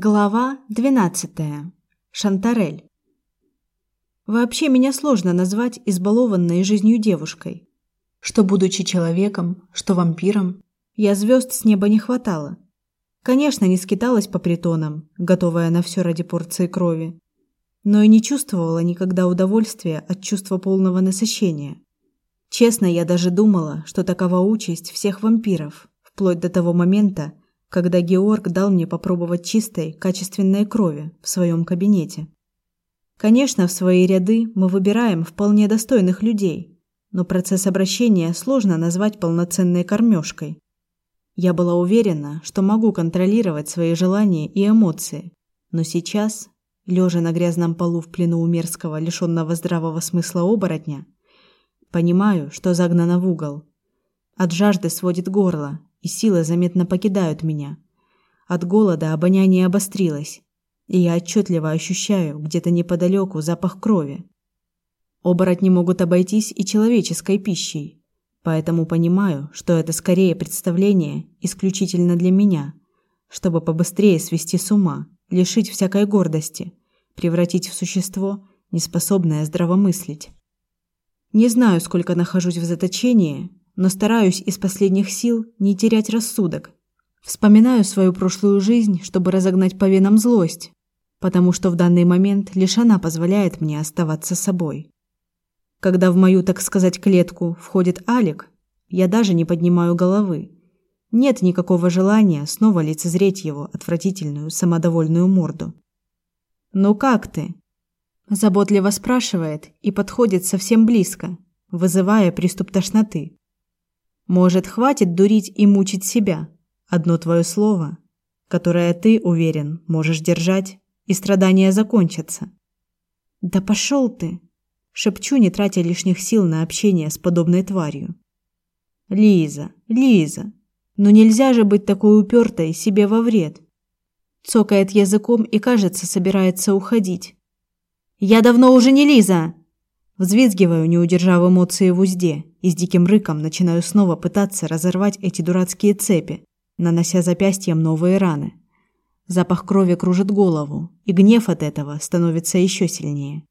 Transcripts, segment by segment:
Глава 12. Шантарель. Вообще меня сложно назвать избалованной жизнью девушкой. Что будучи человеком, что вампиром, я звезд с неба не хватало. Конечно, не скиталась по притонам, готовая на все ради порции крови, но и не чувствовала никогда удовольствия от чувства полного насыщения. Честно, я даже думала, что такова участь всех вампиров, вплоть до того момента, когда Георг дал мне попробовать чистой, качественной крови в своем кабинете. Конечно, в свои ряды мы выбираем вполне достойных людей, но процесс обращения сложно назвать полноценной кормежкой. Я была уверена, что могу контролировать свои желания и эмоции, но сейчас, лежа на грязном полу в плену у мерзкого, лишенного здравого смысла оборотня, понимаю, что загнана в угол. От жажды сводит горло, и силы заметно покидают меня. От голода обоняние обострилось, и я отчетливо ощущаю где-то неподалеку запах крови. Оборотни могут обойтись и человеческой пищей, поэтому понимаю, что это скорее представление исключительно для меня, чтобы побыстрее свести с ума, лишить всякой гордости, превратить в существо, неспособное здравомыслить. Не знаю, сколько нахожусь в заточении, но стараюсь из последних сил не терять рассудок. Вспоминаю свою прошлую жизнь, чтобы разогнать по венам злость, потому что в данный момент лишь она позволяет мне оставаться собой. Когда в мою, так сказать, клетку входит Алик, я даже не поднимаю головы. Нет никакого желания снова лицезреть его отвратительную, самодовольную морду. «Ну как ты?» Заботливо спрашивает и подходит совсем близко, вызывая приступ тошноты. Может, хватит дурить и мучить себя? Одно твое слово, которое ты, уверен, можешь держать, и страдания закончатся. Да пошел ты, шепчу, не тратя лишних сил на общение с подобной тварью. Лиза, Лиза, ну нельзя же быть такой упертой себе во вред. Цокает языком и, кажется, собирается уходить. Я давно уже не Лиза, Взвизгиваю, не удержав эмоции в узде, и с диким рыком начинаю снова пытаться разорвать эти дурацкие цепи, нанося запястьям новые раны. Запах крови кружит голову, и гнев от этого становится еще сильнее.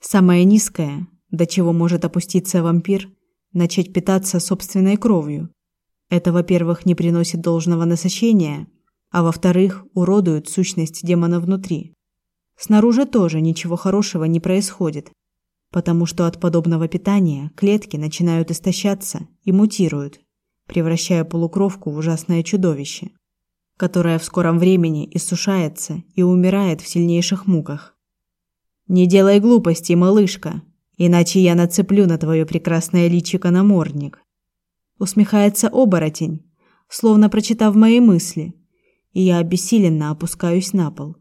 Самое низкое, до чего может опуститься вампир, начать питаться собственной кровью. Это, во-первых, не приносит должного насыщения, а во-вторых, уродует сущность демона внутри. Снаружи тоже ничего хорошего не происходит, потому что от подобного питания клетки начинают истощаться и мутируют, превращая полукровку в ужасное чудовище, которое в скором времени иссушается и умирает в сильнейших муках. Не делай глупостей, малышка, иначе я нацеплю на твое прекрасное личико намордник. Усмехается оборотень, словно прочитав мои мысли, и я обессиленно опускаюсь на пол.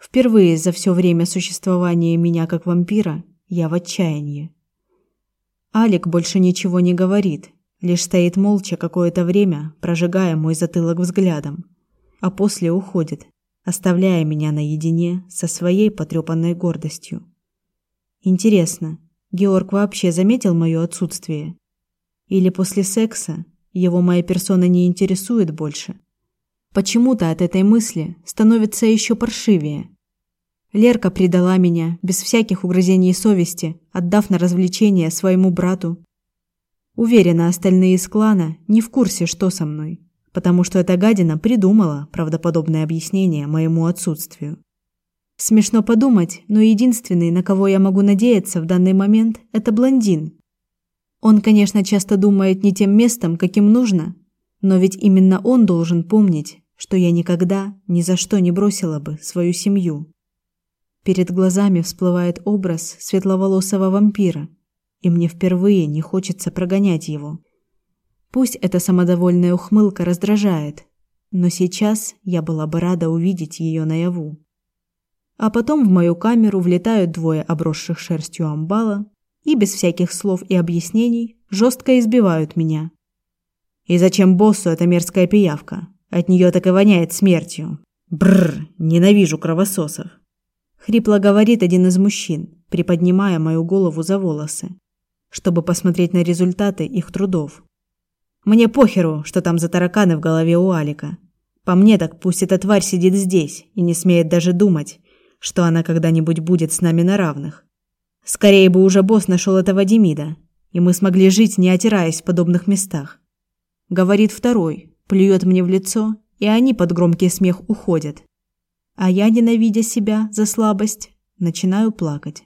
Впервые за все время существования меня как вампира я в отчаянии. Алик больше ничего не говорит, лишь стоит молча какое-то время, прожигая мой затылок взглядом, а после уходит, оставляя меня наедине со своей потрепанной гордостью. Интересно, Георг вообще заметил мое отсутствие? Или после секса его моя персона не интересует больше? Почему-то от этой мысли становится еще паршивее. Лерка предала меня без всяких угрызений совести, отдав на развлечение своему брату. Уверена, остальные из клана не в курсе, что со мной, потому что эта гадина придумала правдоподобное объяснение моему отсутствию. Смешно подумать, но единственный, на кого я могу надеяться в данный момент, это блондин. Он, конечно, часто думает не тем местом, каким нужно, но ведь именно он должен помнить, что я никогда ни за что не бросила бы свою семью. Перед глазами всплывает образ светловолосого вампира, и мне впервые не хочется прогонять его. Пусть эта самодовольная ухмылка раздражает, но сейчас я была бы рада увидеть ее наяву. А потом в мою камеру влетают двое обросших шерстью амбала и без всяких слов и объяснений жестко избивают меня. И зачем боссу эта мерзкая пиявка? От нее так и воняет смертью. Бррр, ненавижу кровососов хрипло говорит один из мужчин, приподнимая мою голову за волосы, чтобы посмотреть на результаты их трудов. Мне похеру, что там за тараканы в голове у Алика. По мне так пусть эта тварь сидит здесь и не смеет даже думать, что она когда-нибудь будет с нами на равных. Скорее бы уже босс нашел этого Демида, и мы смогли жить, не отираясь в подобных местах. Говорит второй, плюет мне в лицо, и они под громкий смех уходят. А я, ненавидя себя за слабость, начинаю плакать.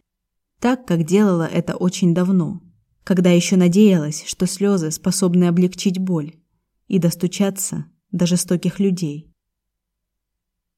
Так, как делала это очень давно, когда еще надеялась, что слезы способны облегчить боль и достучаться до жестоких людей.